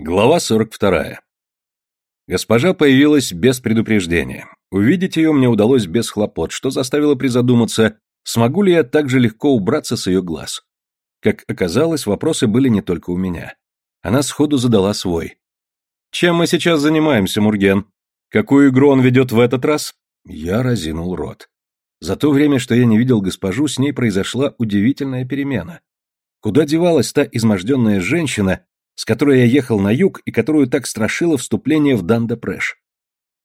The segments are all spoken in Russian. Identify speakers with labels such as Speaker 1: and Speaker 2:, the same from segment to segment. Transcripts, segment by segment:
Speaker 1: Глава 42. Госпожа появилась без предупреждения. Увидеть ее мне удалось без хлопот, что заставило призадуматься, смогу ли я так же легко убраться с ее глаз. Как оказалось, вопросы были не только у меня. Она сходу задала свой. «Чем мы сейчас занимаемся, Мурген? Какую игру он ведет в этот раз?» Я разинул рот. За то время, что я не видел госпожу, с ней произошла удивительная перемена. Куда девалась та изможденная женщина, с которой я ехал на юг и которую так страшило вступление в Данда-Прэш.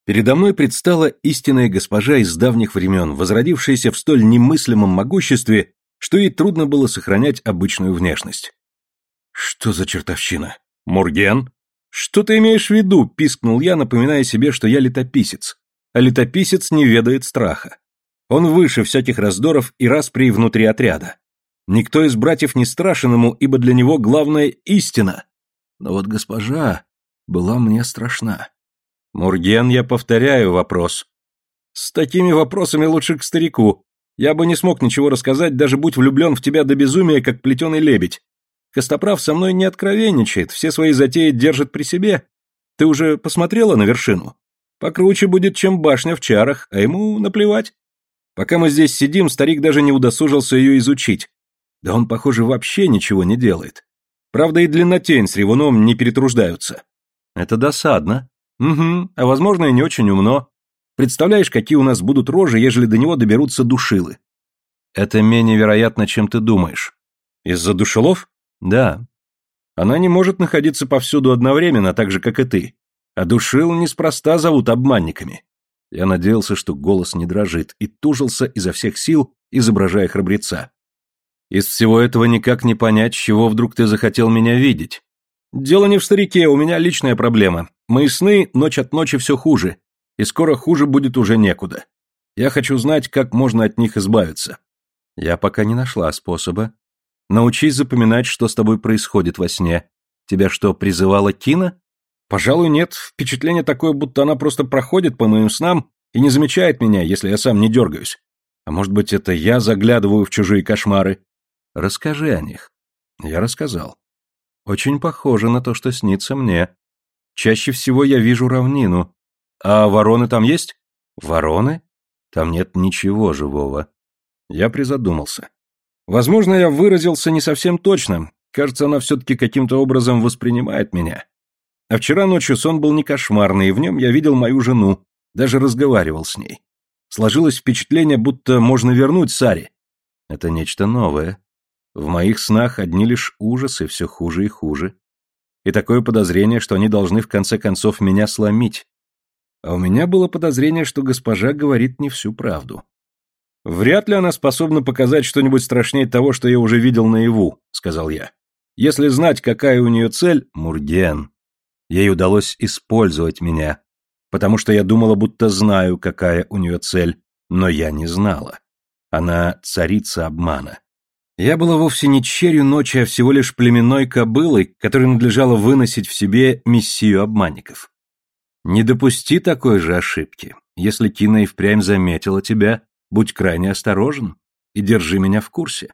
Speaker 1: Передо мной предстала истинная госпожа из давних времен, возродившаяся в столь немыслимом могуществе, что ей трудно было сохранять обычную внешность. «Что за чертовщина? Мурген?» «Что ты имеешь в виду?» – пискнул я, напоминая себе, что я летописец. А летописец не ведает страха. Он выше всяких раздоров и распри внутри отряда. Никто из братьев не страшен ему, ибо для него главная истина. Но вот госпожа была мне страшна. Мурген, я повторяю вопрос. С такими вопросами лучше к старику. Я бы не смог ничего рассказать, даже будь влюблен в тебя до безумия, как плетеный лебедь. Костоправ со мной не откровенничает, все свои затеи держит при себе. Ты уже посмотрела на вершину? Покруче будет, чем башня в чарах, а ему наплевать. Пока мы здесь сидим, старик даже не удосужился ее изучить. Да он, похоже, вообще ничего не делает. Правда, и длиннотень с ревуном не перетруждаются. Это досадно. Угу, а возможно и не очень умно. Представляешь, какие у нас будут рожи, ежели до него доберутся душилы? Это менее вероятно, чем ты думаешь. Из-за душелов? Да. Она не может находиться повсюду одновременно, так же, как и ты. А душил неспроста зовут обманниками. Я надеялся, что голос не дрожит, и тужился изо всех сил, изображая храбреца. Из всего этого никак не понять, чего вдруг ты захотел меня видеть. Дело не в старике, у меня личная проблема. Мои сны ночь от ночи все хуже, и скоро хуже будет уже некуда. Я хочу знать, как можно от них избавиться. Я пока не нашла способа. Научись запоминать, что с тобой происходит во сне. Тебя что, призывала Кина? Пожалуй, нет. Впечатление такое, будто она просто проходит по моим снам и не замечает меня, если я сам не дергаюсь. А может быть, это я заглядываю в чужие кошмары? Расскажи о них. Я рассказал. Очень похоже на то, что снится мне. Чаще всего я вижу равнину. А вороны там есть? Вороны? Там нет ничего живого. Я призадумался. Возможно, я выразился не совсем точно. Кажется, она все-таки каким-то образом воспринимает меня. А вчера ночью сон был не кошмарный, и в нем я видел мою жену, даже разговаривал с ней. Сложилось впечатление, будто можно вернуть Саре. Это нечто новое. В моих снах одни лишь ужасы, все хуже и хуже. И такое подозрение, что они должны в конце концов меня сломить. А у меня было подозрение, что госпожа говорит не всю правду. «Вряд ли она способна показать что-нибудь страшнее того, что я уже видел наяву», — сказал я. «Если знать, какая у нее цель...» «Мурген. Ей удалось использовать меня, потому что я думала, будто знаю, какая у нее цель, но я не знала. Она царица обмана. Я была вовсе не черью ночи, а всего лишь племенной кобылой, которой надлежало выносить в себе мессию обманников. Не допусти такой же ошибки. Если Кина и впрямь заметила тебя, будь крайне осторожен и держи меня в курсе.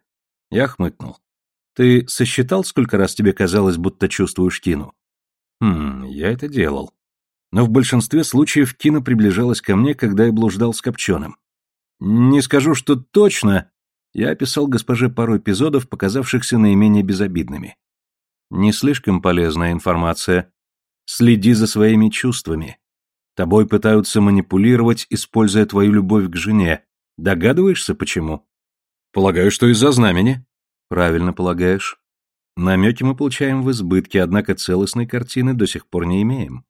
Speaker 1: Я хмыкнул. Ты сосчитал, сколько раз тебе казалось, будто чувствуешь Кину? Хм, я это делал. Но в большинстве случаев Кина приближалась ко мне, когда я блуждал с Копченым. Не скажу, что точно, я описал госпоже пару эпизодов, показавшихся наименее безобидными. Не слишком полезная информация. Следи за своими чувствами. Тобой пытаются манипулировать, используя твою любовь к жене. Догадываешься, почему? Полагаю, что из-за знамени. Правильно полагаешь. Намеки мы получаем в избытке, однако целостной картины до сих пор не имеем.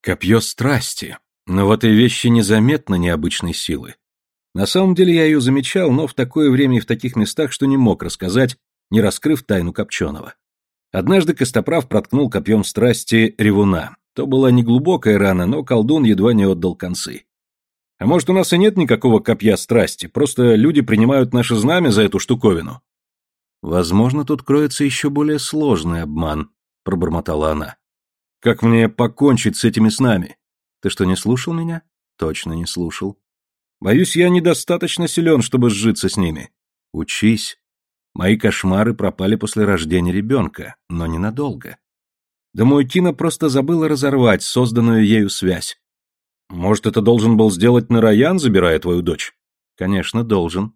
Speaker 1: Копье страсти. Но в этой вещи незаметно необычной силы. На самом деле я ее замечал, но в такое время и в таких местах, что не мог рассказать, не раскрыв тайну Копченого. Однажды Костоправ проткнул копьем страсти ревуна. То была неглубокая рана, но колдун едва не отдал концы. А может, у нас и нет никакого копья страсти, просто люди принимают наше знамя за эту штуковину? Возможно, тут кроется еще более сложный обман, пробормотала она. Как мне покончить с этими снами? Ты что, не слушал меня? Точно не слушал. Боюсь, я недостаточно силен, чтобы сжиться с ними. Учись. Мои кошмары пропали после рождения ребенка, но ненадолго. Думаю, Кина просто забыла разорвать созданную ею связь. Может, это должен был сделать Нараян, забирая твою дочь? Конечно, должен.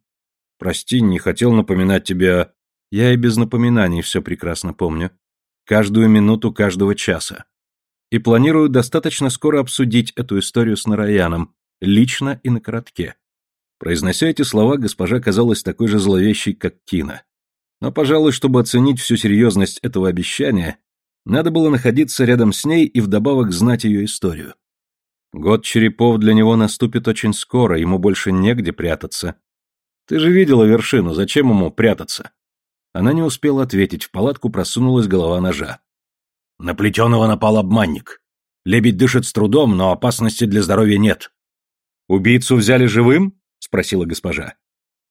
Speaker 1: Прости, не хотел напоминать тебе... Я и без напоминаний все прекрасно помню. Каждую минуту каждого часа. И планирую достаточно скоро обсудить эту историю с Нараяном, лично и на коротке. Произнося эти слова, госпожа казалась такой же зловещей, как Кина. Но, пожалуй, чтобы оценить всю серьезность этого обещания, надо было находиться рядом с ней и вдобавок знать ее историю. Год черепов для него наступит очень скоро, ему больше негде прятаться. Ты же видела вершину, зачем ему прятаться? Она не успела ответить, в палатку просунулась голова ножа. На плетеного напал обманник. Лебедь дышит с трудом, но опасности для здоровья нет. Убийцу взяли живым? спросила госпожа.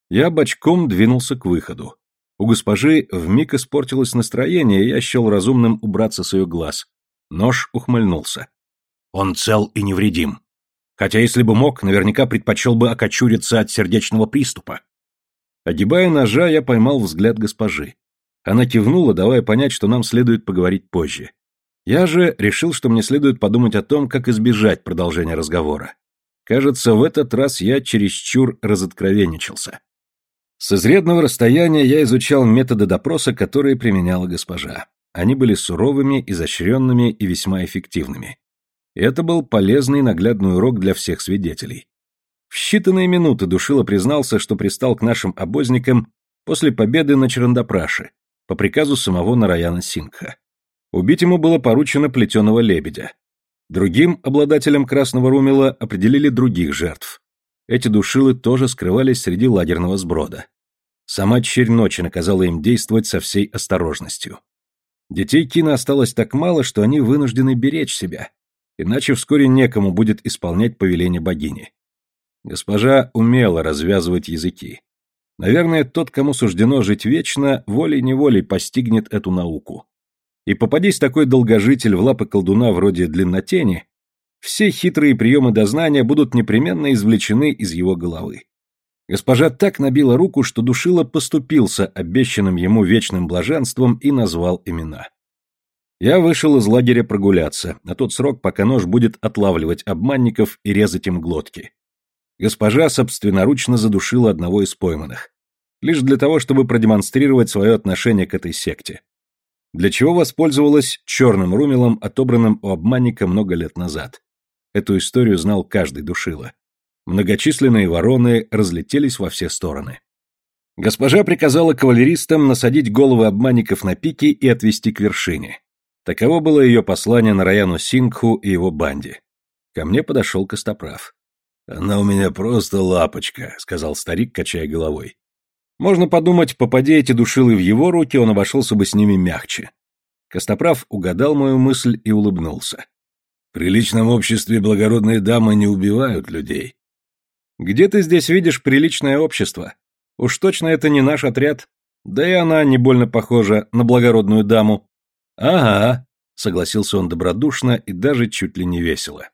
Speaker 1: Я бочком двинулся к выходу. У госпожи вмиг испортилось настроение, и я счел разумным убраться с ее глаз. Нож ухмыльнулся. Он цел и невредим. Хотя, если бы мог, наверняка предпочел бы окочуриться от сердечного приступа. Огибая ножа, я поймал взгляд госпожи. Она кивнула, давая понять, что нам следует поговорить позже. Я же решил, что мне следует подумать о том, как избежать продолжения разговора. Кажется, в этот раз я чересчур разоткровенничался. С изрядного расстояния я изучал методы допроса, которые применяла госпожа. Они были суровыми, изощренными и весьма эффективными. Это был полезный наглядный урок для всех свидетелей. В считанные минуты Душила признался, что пристал к нашим обозникам после победы на Чарандапраше, по приказу самого Нараяна Сингха. Убить ему было поручено плетеного лебедя. Другим обладателям красного румела определили других жертв. Эти душилы тоже скрывались среди лагерного сброда. Сама черь ночи наказала им действовать со всей осторожностью. Детей Кина осталось так мало, что они вынуждены беречь себя, иначе вскоре некому будет исполнять повеление богини. Госпожа умела развязывать языки. Наверное, тот, кому суждено жить вечно, волей-неволей постигнет эту науку. И попадись такой долгожитель в лапы колдуна вроде длиннотени, все хитрые приемы дознания будут непременно извлечены из его головы. Госпожа так набила руку, что душила поступился обещанным ему вечным блаженством и назвал имена. Я вышел из лагеря прогуляться, на тот срок, пока нож будет отлавливать обманников и резать им глотки. Госпожа собственноручно задушила одного из пойманных. Лишь для того, чтобы продемонстрировать свое отношение к этой секте. Для чего воспользовалась черным румелом, отобранным у обманника много лет назад. Эту историю знал каждый душила. Многочисленные вороны разлетелись во все стороны. Госпожа приказала кавалеристам насадить головы обманников на пики и отвести к вершине. Таково было ее послание на Раяну Сингху и его банде. Ко мне подошел Костоправ. «Она у меня просто лапочка», — сказал старик, качая головой. Можно подумать, попадя эти душилы в его руки, он обошелся бы с ними мягче. Костоправ угадал мою мысль и улыбнулся. В приличном обществе благородные дамы не убивают людей. Где ты здесь видишь приличное общество? Уж точно это не наш отряд. Да и она не больно похожа на благородную даму. Ага, согласился он добродушно и даже чуть ли не весело.